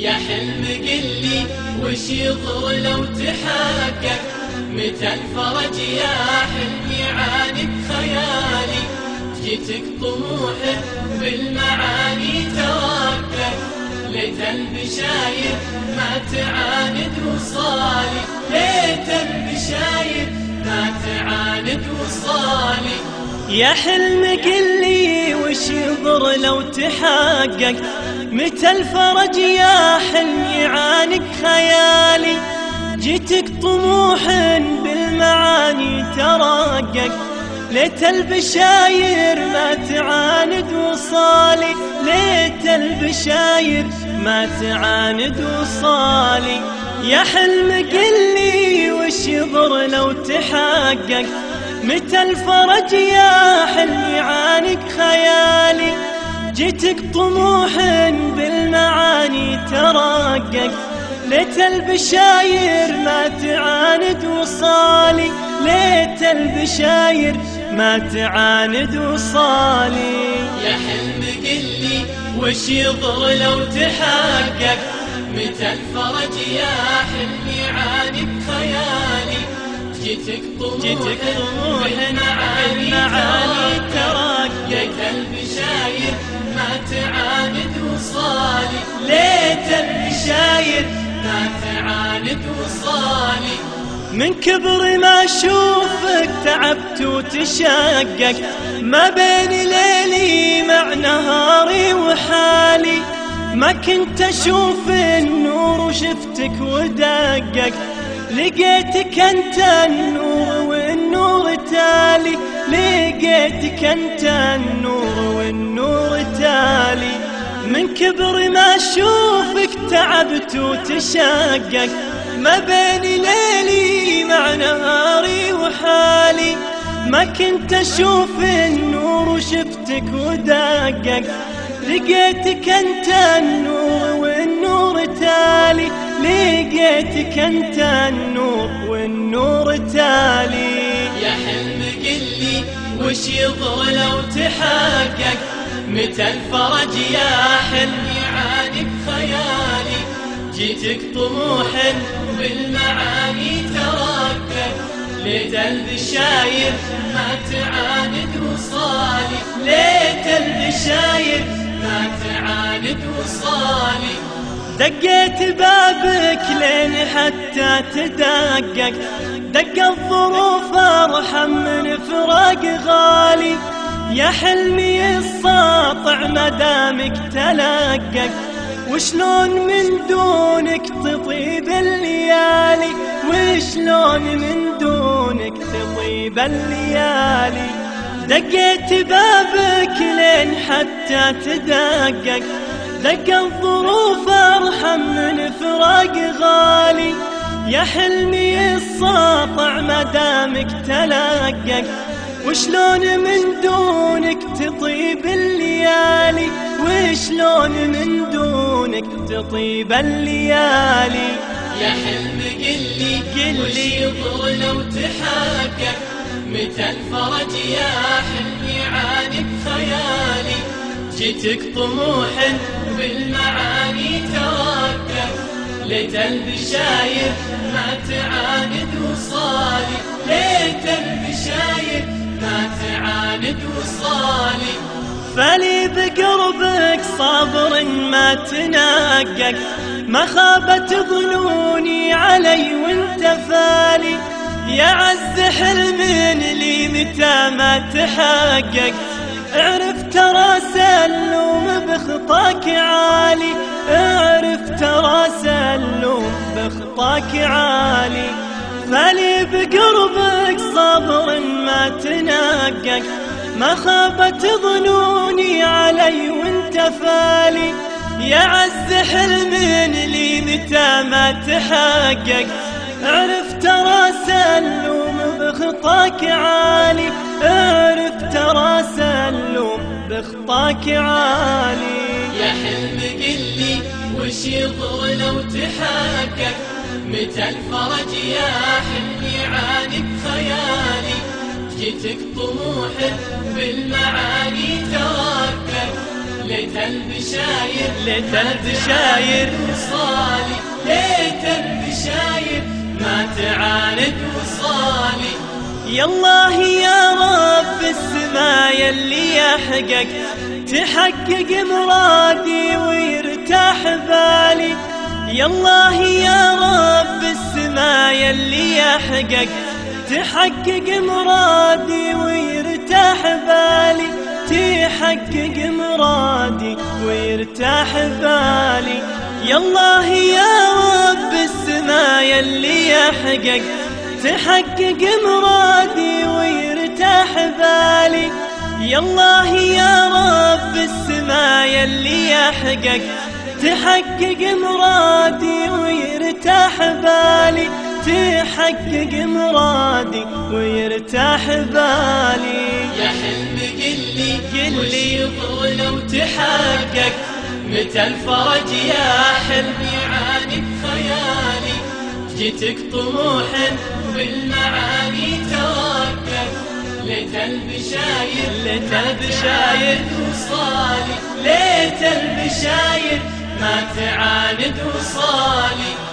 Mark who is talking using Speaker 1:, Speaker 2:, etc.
Speaker 1: يا حلم قلي وش يضر لو تحقق متى الفرج يا حلم يعانق خيالي جيتك طموح بالمعاني توقف ليت البشاير ما تعاند وصالي. ليت البشاير ما تعاند وصالي.
Speaker 2: يا حلم قلي وش يضر لو تحقق؟ متى الفرج يا حلم يعانق خيالي؟ جيتك طموح بالمعاني ترقق ليت البشاير ما تعاند وصالي. ليت البشاير ما تعاند وصالي. يا حلم قلي وش يضر لو تحقق؟ متى الفرج يا حلم يعانق خيالي؟ جيتك طموح بالمعاني ترقق ليت البشاير ما تعاند وصالي. ليت البشاير ما تعاند وصالي.
Speaker 1: يا حلم قلي وش يضر لو تحقق؟ متى الفرج يا حلم يعانق خيالي جيتك طموح بالمعاني البشاير ما تعاند وصالي
Speaker 2: من كبر ما أشوفك تعبت وتشقق. ما بين ليلي مع نهاري وحالي. ما كنت أشوف النور وشفتك ودقق. لقيتك أنت النور والنور تالي. لقيتك أنت النور والنور تالي. من كبر ما اشوفك تعبت وتشقق. ما بين ليلي مع نهاري وحالي. ما كنت أشوف النور وشفتك ودقق. لقيتك أنت النور والنور تالي. لقيتك أنت النور والنور تالي.
Speaker 1: يا حلم قلي وش يضر لو تحقق متى الفرج يا حلم يعانق خيالي جيتك طموح بالمعاني ترقق ليت البشاير ما تعاند وصالي. ليت البشاير ما تعاند وصالي.
Speaker 2: دقيت بابك لين حتى تدقق. دق الظروف أرحم من فراق غالي. يا حلمي الساطع مدامك تلقق وشلون من دونك تطيب الليالي؟ وشلون من دونك تطيب الليالي؟ دقيت بابك لين حتى تدقق دق الظروف أرحم من فراق غالي. يا حلمي الساطع مدامك تلقق وشلون من دونك تطيب الليالي؟ وشلون من دونك تطيب الليالي؟
Speaker 1: يا حلم قلي
Speaker 2: قلي.
Speaker 1: لو تحقق متى الفرج يا حلم يعانق خيالي؟ جيتك طموح بالمعاني توقف ليت البشاير ما تعاند وصالي. ليت البشاير ما تعاند وصالي.
Speaker 2: فلي بقربك صابر ما تنقق ما خابت ظنوني علي وانت فالي. يا عز حلم لي متى ما تحقق اعرف ترى سلوم بخطاك عالي. اعرف ترى سلوم بخطاك عالي. فلي بقربك صبر ما تنقق ما خابت ظنوني علي وانت فالي. يا عز حلم لي متى ما تحقق اعرف ترى سلوم بخطاك عالي. اعرف ترى سلوم بخطاك عالي.
Speaker 1: يا حلم قلي وش يضر لو تحقق متى الفرج يا حلم يعانق خيالي جيتك طموح بالمعاني توقف ليت البشاير
Speaker 2: ليت البشاير
Speaker 1: وصالي. ليت البشاير ما تعاند وصالي.
Speaker 2: يا الله يا رب السما يلي يحقق تحقق مرادي ويرتاح بالي. يا الله يا رب السما يلي يحقق. تحقق مرادي ويرتاح بالي. تحقق مرادي ويرتاح بالي. يا الله يا رب السما يلي يحقق. تحقق مرادي ويرتاح بالي. يا الله يا رب السما يلي يحقق. تحقق مرادي ويرتاح بالي تحقق مرادي ويرتاح بالي
Speaker 1: يا حلم قلي
Speaker 2: قلي.
Speaker 1: يطول وتحقق متى الفرج يا حلم يعاني بخيالي جيتك طموح بالمعاني توقف ليت البشاير
Speaker 2: ليت البشاير.
Speaker 1: وصالي ليت البشاير ما تعاند وصالي.